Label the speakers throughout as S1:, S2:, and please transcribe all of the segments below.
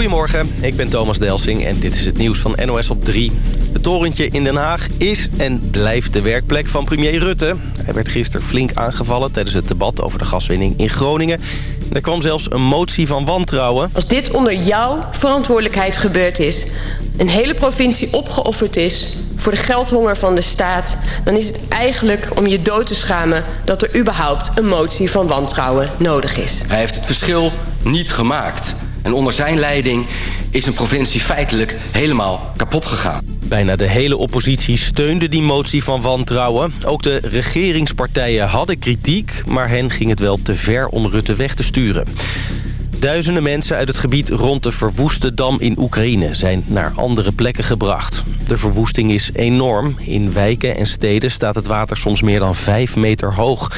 S1: Goedemorgen, ik ben Thomas Delsing en dit is het nieuws van NOS op 3. Het torentje in Den Haag is en blijft de werkplek van premier Rutte. Hij werd gisteren flink aangevallen tijdens het debat over de gaswinning in Groningen. Er kwam zelfs een motie van wantrouwen.
S2: Als dit onder jouw verantwoordelijkheid gebeurd is... een hele provincie opgeofferd is voor de geldhonger van de staat... dan is het eigenlijk om je dood te schamen... dat er überhaupt een motie van wantrouwen nodig is.
S3: Hij heeft het verschil niet gemaakt. En onder zijn leiding is een provincie feitelijk helemaal kapot gegaan.
S1: Bijna de hele oppositie steunde die motie van wantrouwen. Ook de regeringspartijen hadden kritiek... maar hen ging het wel te ver om Rutte weg te sturen. Duizenden mensen uit het gebied rond de verwoeste dam in Oekraïne... zijn naar andere plekken gebracht. De verwoesting is enorm. In wijken en steden staat het water soms meer dan 5 meter hoog...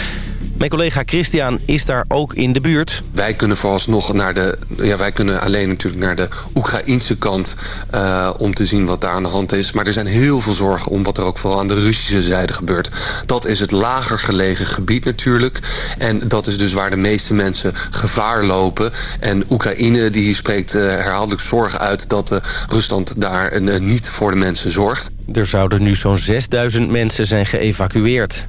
S1: Mijn collega Christian is daar ook in de buurt.
S4: Wij kunnen vooralsnog naar de... Ja, wij kunnen alleen natuurlijk naar de Oekraïnse kant... Uh, om te zien wat daar aan de hand is. Maar er zijn heel veel zorgen om wat er ook vooral aan de Russische zijde gebeurt. Dat is het lager gelegen gebied natuurlijk. En dat is dus waar de meeste mensen gevaar lopen. En Oekraïne die spreekt uh, herhaaldelijk zorgen uit... dat uh, Rusland daar niet voor de mensen zorgt.
S1: Er zouden nu zo'n 6000 mensen zijn geëvacueerd.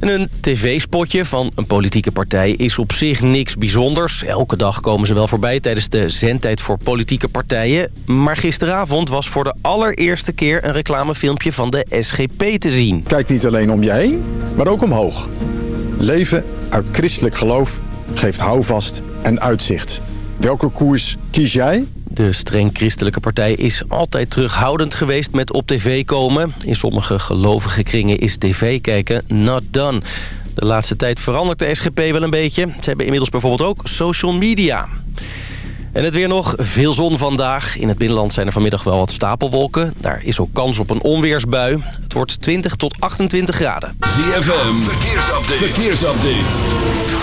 S1: En een tv-spotje van een politieke partij is op zich niks bijzonders. Elke dag komen ze wel voorbij tijdens de zendtijd voor politieke partijen. Maar gisteravond was voor de allereerste keer een reclamefilmpje van de SGP te zien.
S5: Kijk niet alleen om je heen, maar ook omhoog. Leven uit christelijk geloof geeft houvast en uitzicht. Welke koers kies jij?
S1: De streng christelijke partij is altijd terughoudend geweest met op tv komen. In sommige gelovige kringen is tv kijken not done. De laatste tijd verandert de SGP wel een beetje. Ze hebben inmiddels bijvoorbeeld ook social media. En het weer nog, veel zon vandaag. In het binnenland zijn er vanmiddag wel wat stapelwolken. Daar is ook kans op een onweersbui. Het wordt 20 tot 28 graden.
S6: ZFM, verkeersupdate. verkeersupdate.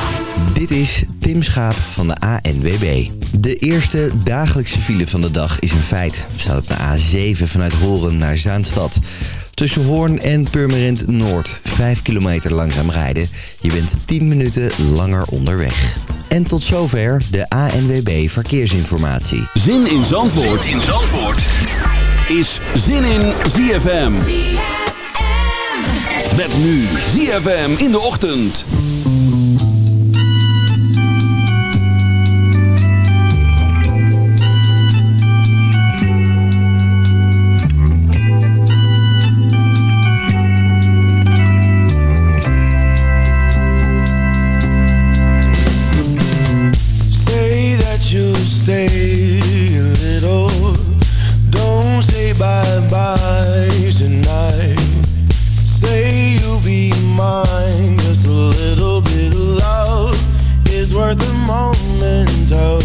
S7: Dit is Tim Schaap van de ANWB. De eerste dagelijkse file van de dag is een feit. Staat op de A7 vanuit Horen naar Zaanstad. Tussen Hoorn en Purmerend Noord. 5 kilometer langzaam rijden. Je bent 10 minuten langer onderweg. En tot zover de ANWB Verkeersinformatie.
S6: Zin in Zandvoort, zin in Zandvoort. is Zin in ZFM. ZFM. Met nu ZFM in de ochtend.
S8: for the moment of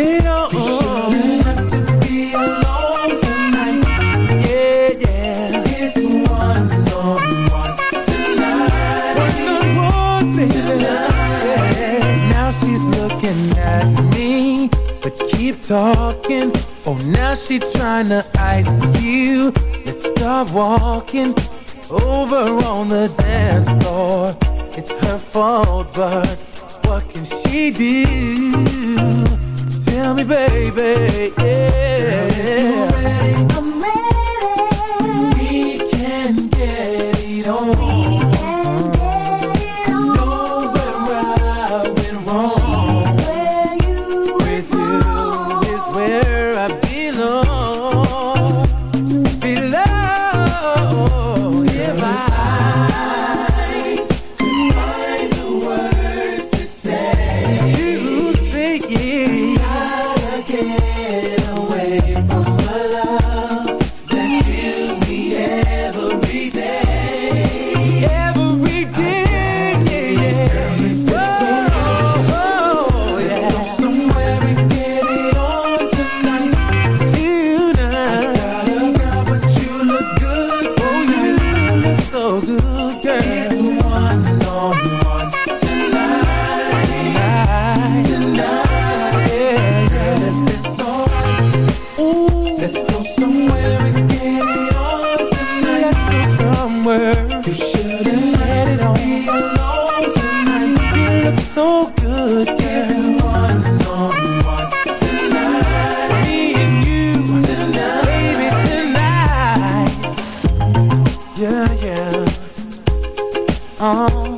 S9: shouldn't have to be alone tonight. Yeah, yeah. It's one on one tonight. One on one, baby. Now she's looking at me, but keep talking. Oh, now she trying to ice you. Let's start walking over on the dance floor. It's her fault, but what can she do? Tell me, baby, yeah. Girl, if you're ready? I'm ready. We can get it on. yeah, yeah. Oh.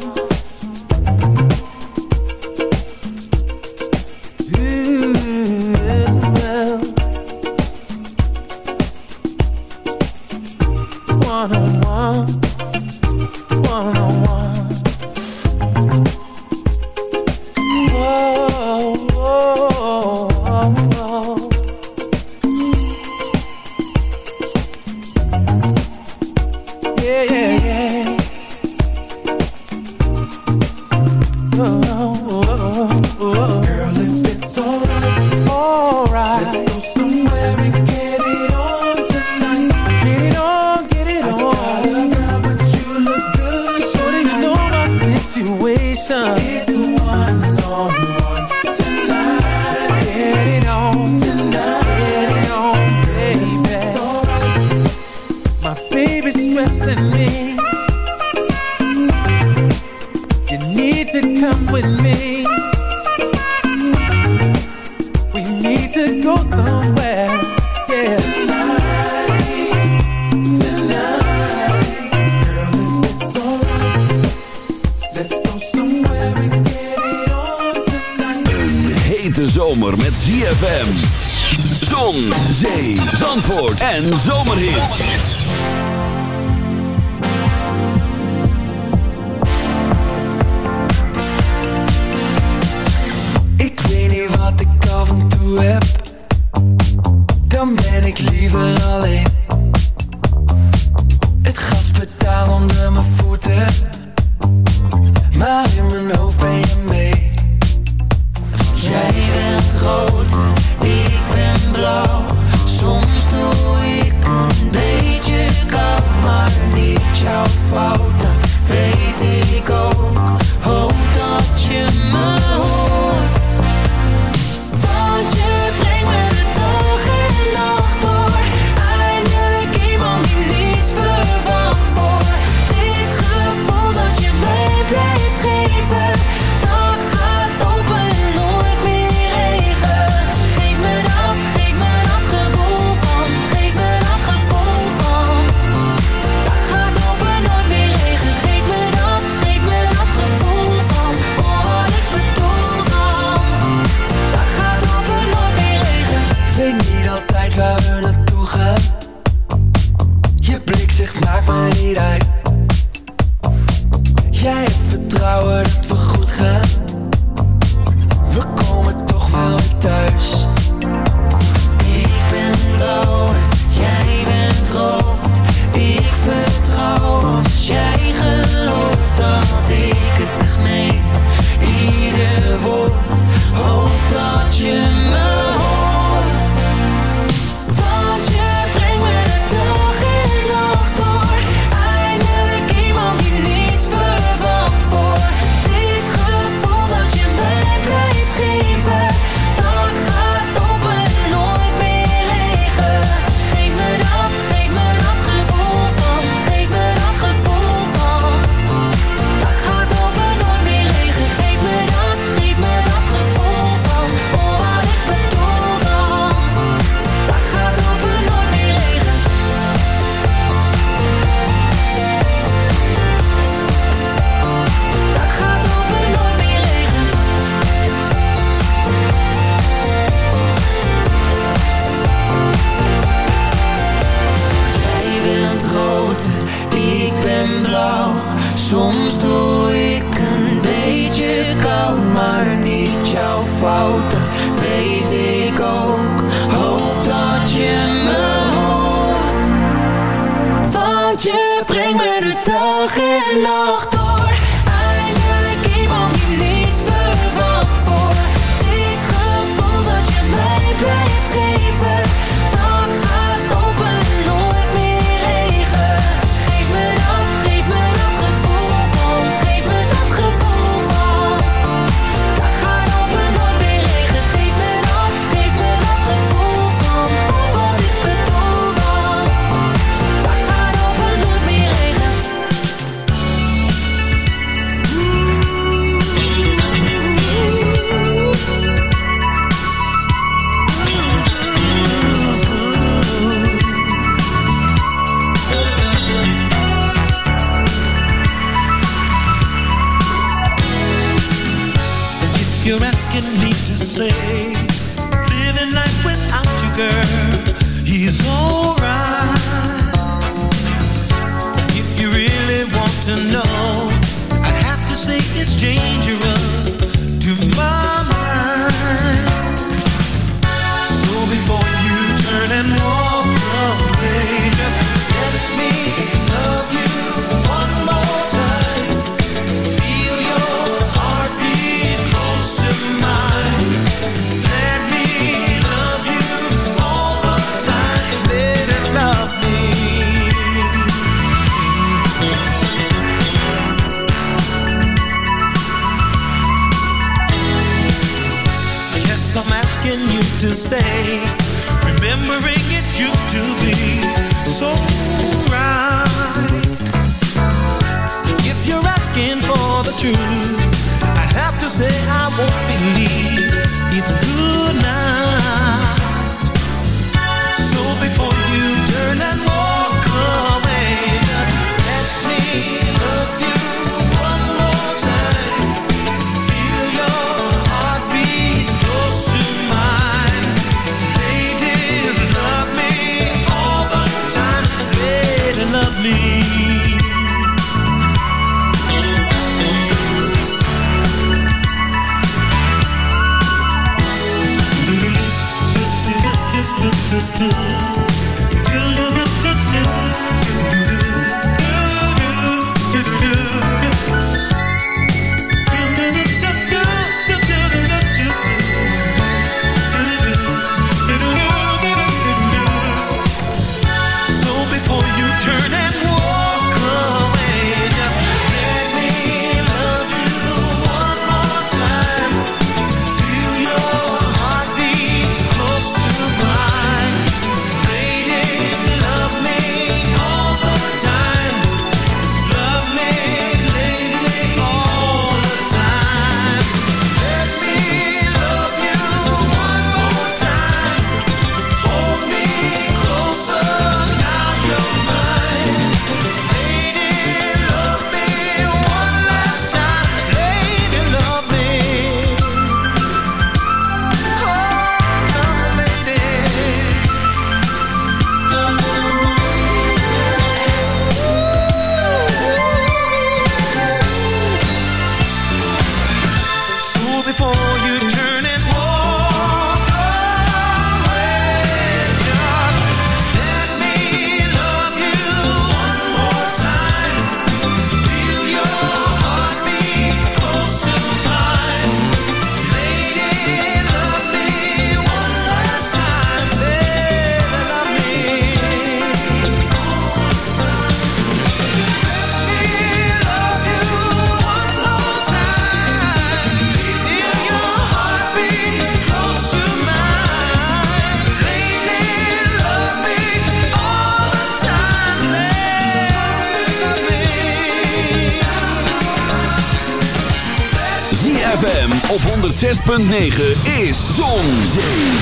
S10: 9 is Zon,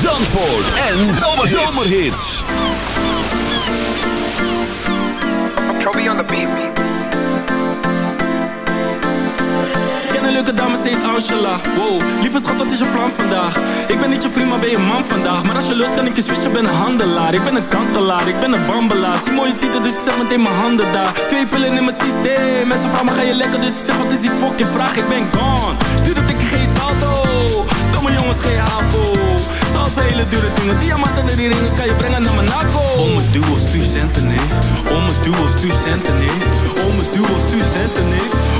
S10: Zandvoort en Zomerhits.
S11: Zomer on the
S12: leuke dames heet Angela. Wow, lieve schat, wat is je plan vandaag? Ik ben niet je vriend, maar ben je man vandaag? Maar als je lukt, kan ik je switchen, ben een handelaar. Ik ben een kantelaar, ik ben een bambelaar. Zie mooie titel, dus ik zet meteen mijn handen daar. Twee pillen in mijn systeem. Mensen vragen, ga je lekker? Dus ik zeg, wat is die fucking vraag? Ik ben gone
S13: jongens geen HAVO. Zout hele dure dingen, diamanten en die ringen kan je brengen naar Monaco. Om het duo stuur centen, neef. Om het duo stuur centen, neef. Om het duo stuur centen, neef.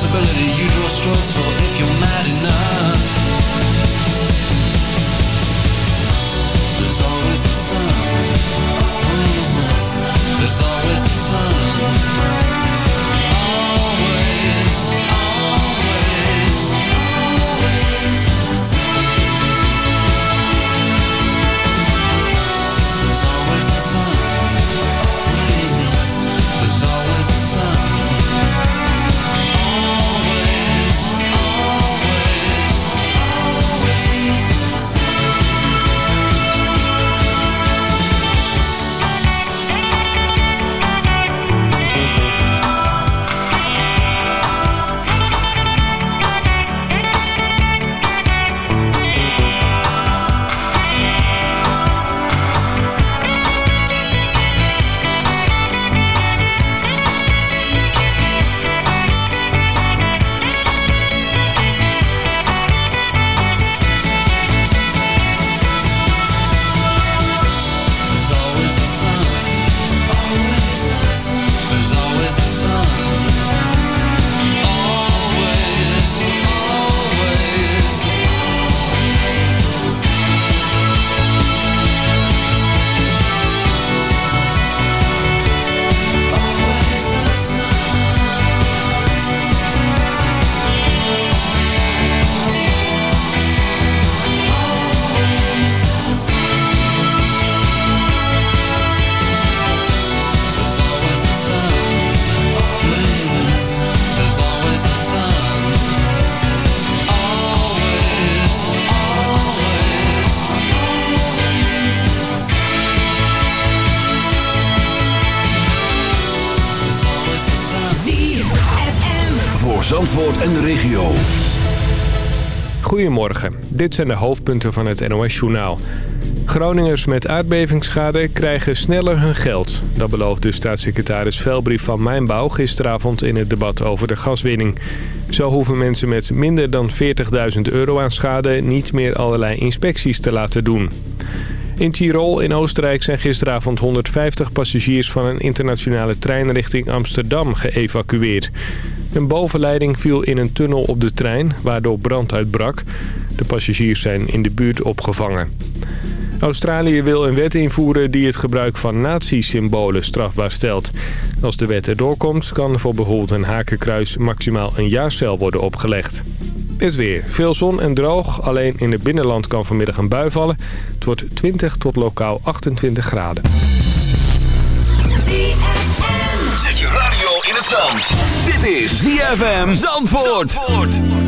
S14: responsibility you draw straws for if you're mad enough.
S6: Zandvoort en de regio.
S15: Goedemorgen, dit zijn de hoofdpunten van het NOS-journaal. Groningers met aardbevingsschade krijgen sneller hun geld. Dat beloofde staatssecretaris Velbrief van Mijnbouw gisteravond in het debat over de gaswinning. Zo hoeven mensen met minder dan 40.000 euro aan schade niet meer allerlei inspecties te laten doen. In Tirol in Oostenrijk zijn gisteravond 150 passagiers van een internationale trein richting Amsterdam geëvacueerd. Een bovenleiding viel in een tunnel op de trein, waardoor brand uitbrak. De passagiers zijn in de buurt opgevangen. Australië wil een wet invoeren die het gebruik van nazi-symbolen strafbaar stelt. Als de wet erdoor komt, kan voor bijvoorbeeld een hakenkruis maximaal een jaarcel worden opgelegd. Het weer. Veel zon en droog. Alleen in het binnenland kan vanmiddag een bui vallen. Het wordt 20 tot lokaal 28 graden.
S6: Zet je radio in het zand. Dit is ZFM Zandvoort. Zandvoort.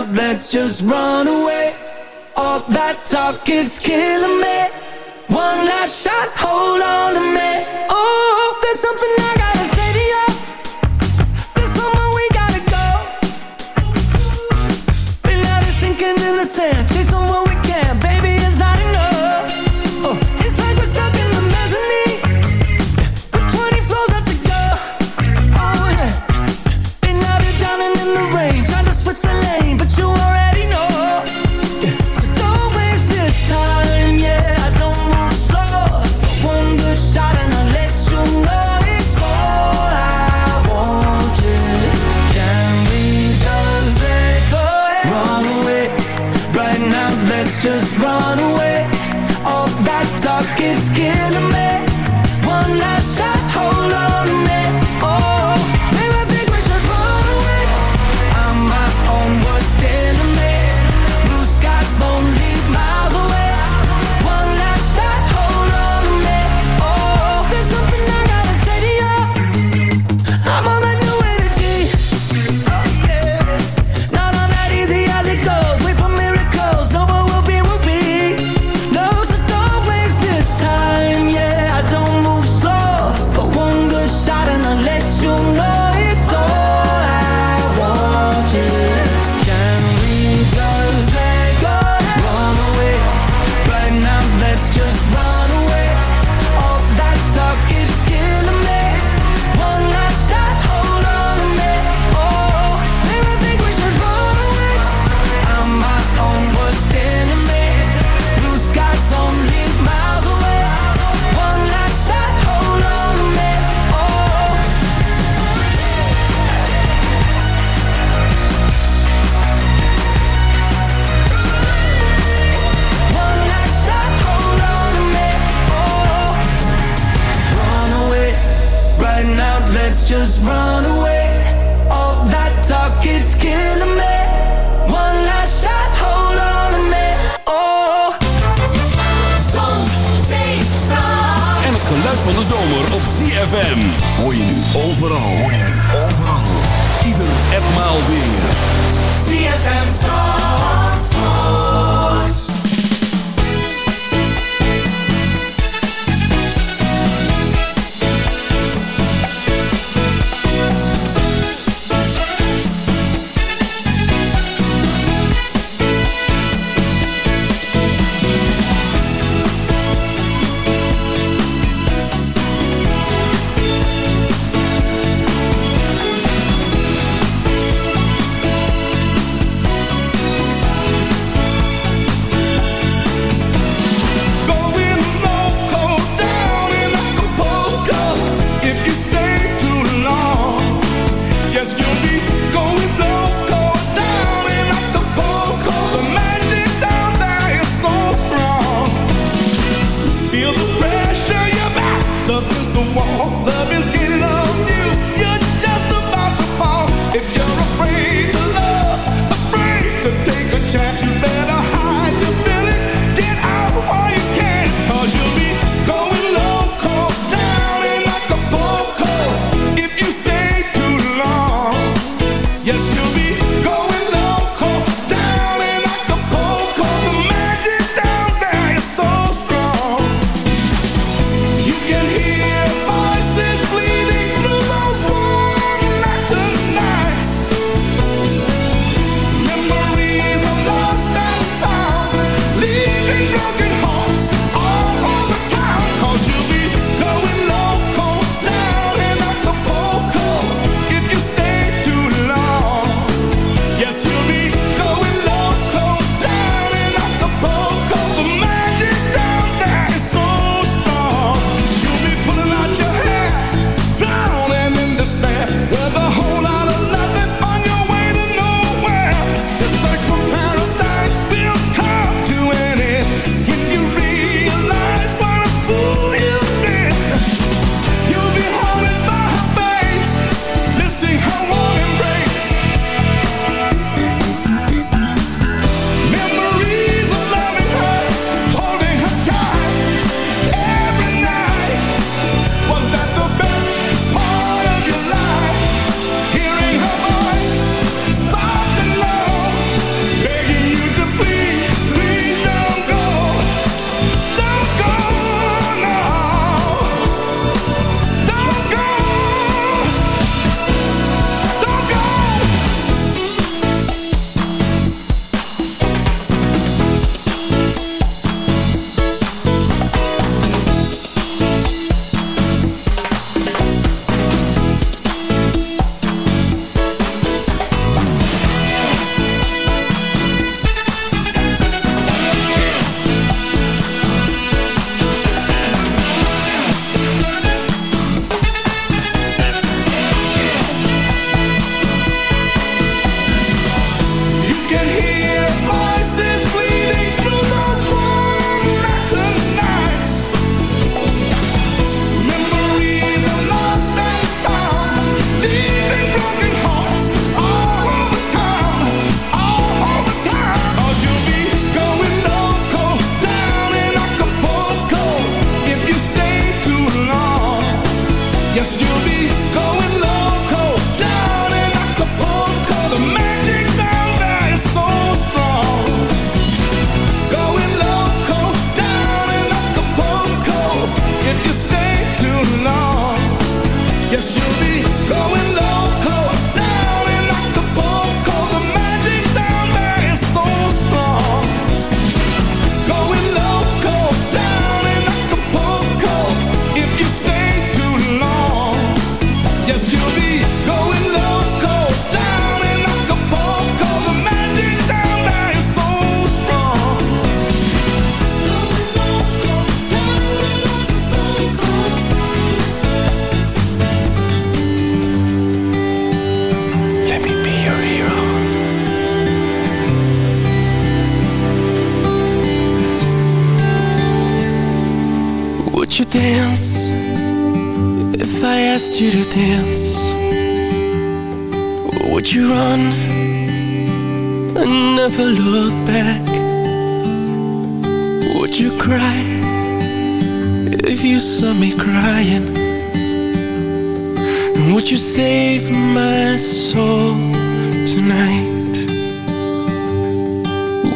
S16: out, let's just run away. All that talk is killing me. One last shot, hold on to me. Oh, there's something I gotta.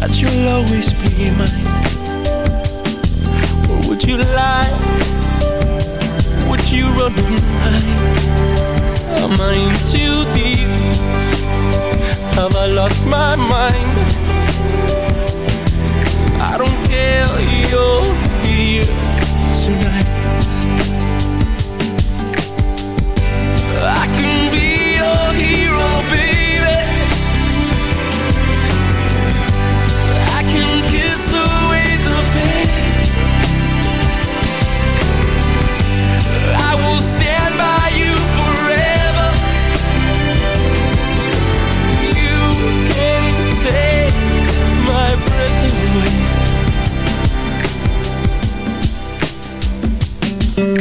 S6: That you'll always be mine? Or would you lie? You run and hide? Am I in too deep? Have I lost my mind? I don't care, you're here tonight. I can be your hero,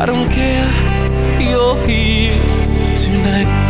S6: I don't care. You're here tonight.